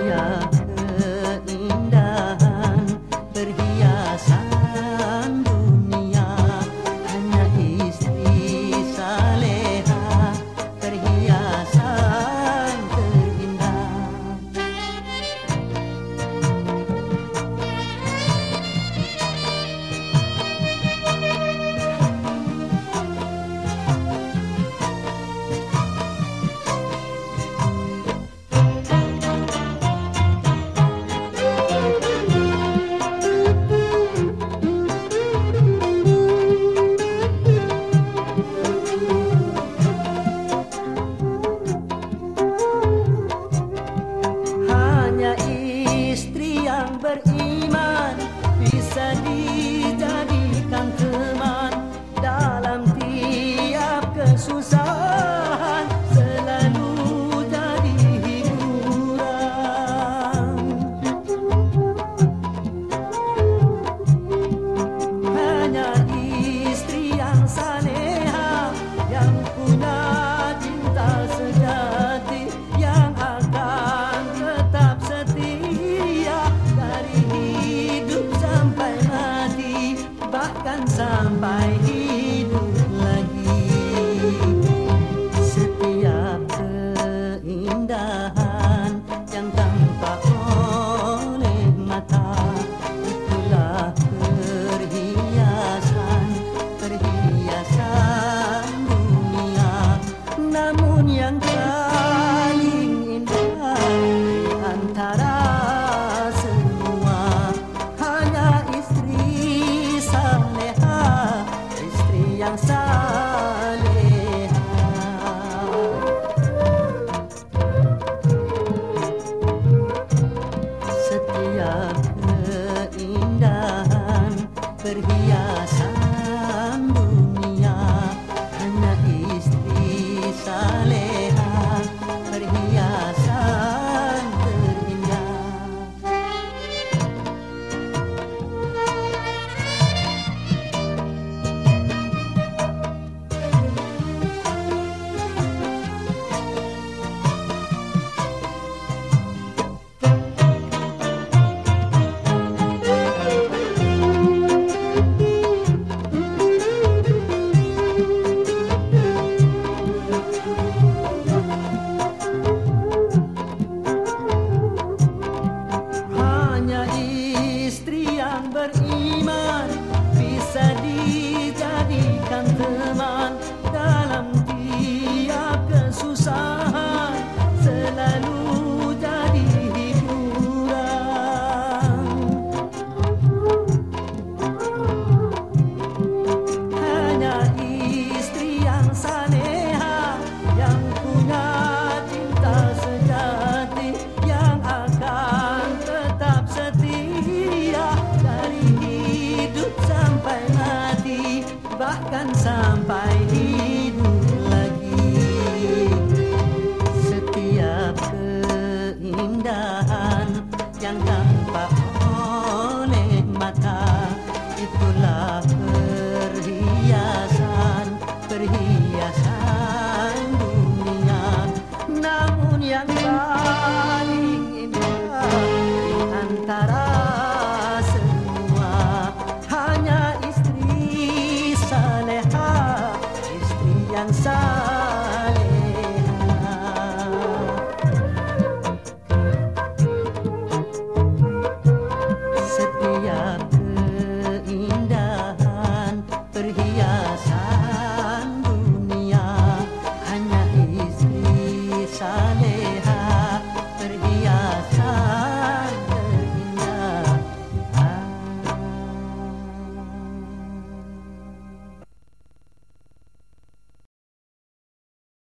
Hanya bahkan sampai hidup lagi. Setiap keindahan yang tampak oleh mata itulah yang sah.